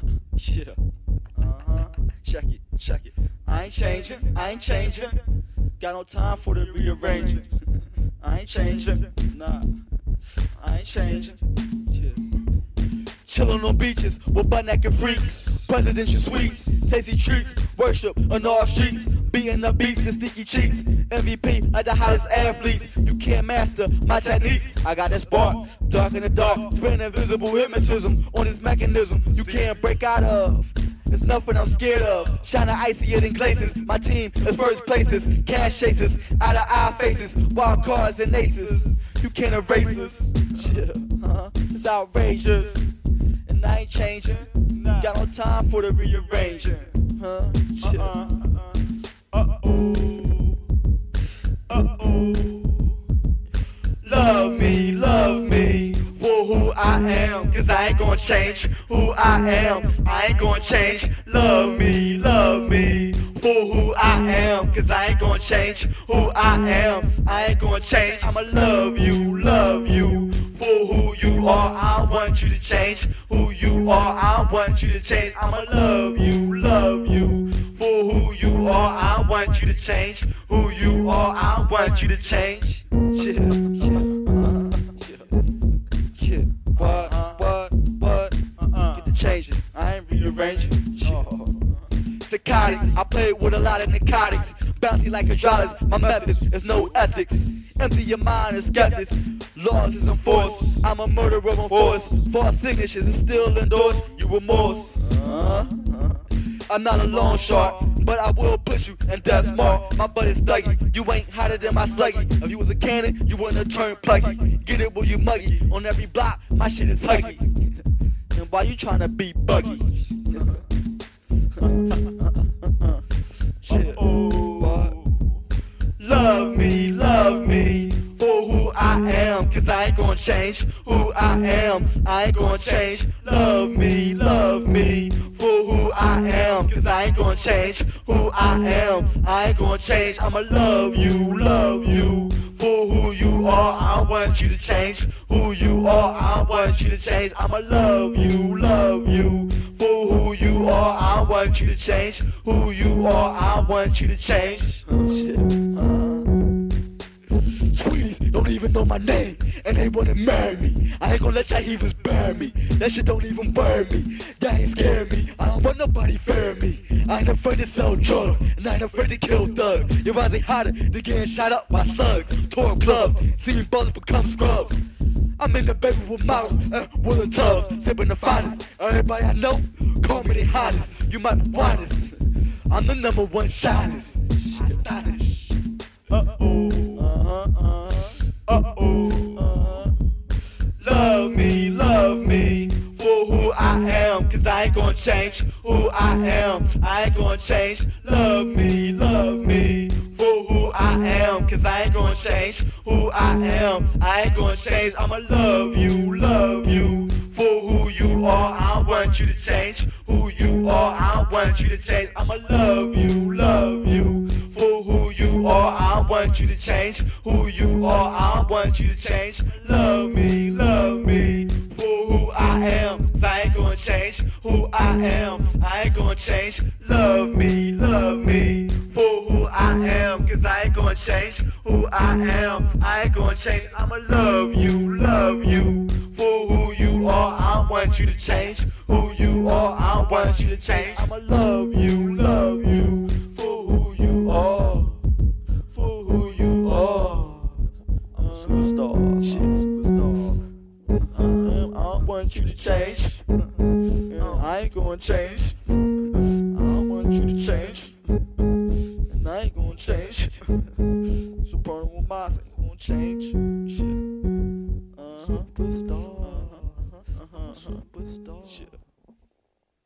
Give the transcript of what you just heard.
Yeah. Uh-huh. Check it, check it. I ain't changing, I ain't changing. Got no time for the rearranging. I ain't changing, nah. I ain't changing. Yeah. Chillin' on beaches with butt naked freaks, presidential suites, tasty treats, worship on all streets, beating the beast and sticky cheeks. MVP of the hottest athletes. You can't master my techniques. I got that spark, dark in the dark, spin invisible hypnotism on this mechanism. You can't break out of. There's nothing I'm scared of. Shining icier than glazes. My team is first places. Cash chasers, out of eye faces. Wild cards and aces. You can't erase us. Yeah, uh-huh. It's outrageous. And I ain't changing. Got no time for the rearranging. Huh? Yeah. Uh oh. Uh oh. Love me, love me for who I am. Cause I ain't gonna change who I am. I ain't gonna change. Love me, love me for who I am. Cause I ain't gonna change who I am. I ain't gonna change. I'ma love you, love you for who you are. I want you to change you are. I want you to change. I'ma love you, love you for who you are. I want you to change who you are. I want you to change. Yeah, yeah, yeah. What, what, what? Get the changing. I ain't rearranging. Psychotics. I play with a lot of narcotics. Bounty like hydraulics. My methods is no ethics. Empty your mind and skeptics. Laws is enforced. I'm a murderer on force. False signatures is still endorsed. You remorse. Uh-huh. I'm not a long shot, but I will put you in death mark. My buddy's thuggy, you ain't hotter than my sluggy. If you was a cannon, you wouldn't turn pluggy. Get it where you muggy. On every block, my shit is huggy. And why you tryna be buggy? Shit. Love me, Cause I ain't gonna change who I am. I ain't gonna change. Love me, love me for who I am. Cause I ain't gonna change who I am. I ain't gonna change. I'ma love you, love you for who you are. I want you to change who you are. I want you to change. I'ma love you, love you for who you are. I want you to change who you are. I want you to change. Shit. Uh. Sweeties don't even know my name, and they wanna marry me. I ain't gonna let y'all heathens burn me. That shit don't even burn me. Y'all ain't scare me. I don't want nobody fear me. I ain't afraid to sell drugs, and I ain't afraid to kill thugs. Your eyes ain't hotter than getting shot up by slugs. Torn clubs, seeing brothers become scrubs. I'm in the baby with models and with the tubs, sipping the finest. Everybody I know, call me the hottest. You might be honest. I'm the number one shinest. Shit, I am, cause I ain't gonna change who I am. I ain't gonna change. Love me, love me for who I am, cause I ain't gonna change who I am. I ain't gonna change. I'ma love you, love you for who you are. I want you to change who you are. I want you to change. I'ma love you, love you for who you are. I want you to change who you are. I want you to change. Love me, gonna change who I am. I ain't gonna change. I'ma love you, love you for who you are. I want you to change who you are. I want you to change. I'ma love you, love you for who you are. For who you are. I'm a superstar. Shit, superstar. I, am, I want you to change. Uh-huh. I ain't gonna change. I want you to change. Supernal Mars ain't gonna change. Shit. Uh-huh. Superstar. Uh-huh. Uh-huh. Superstar. Shit.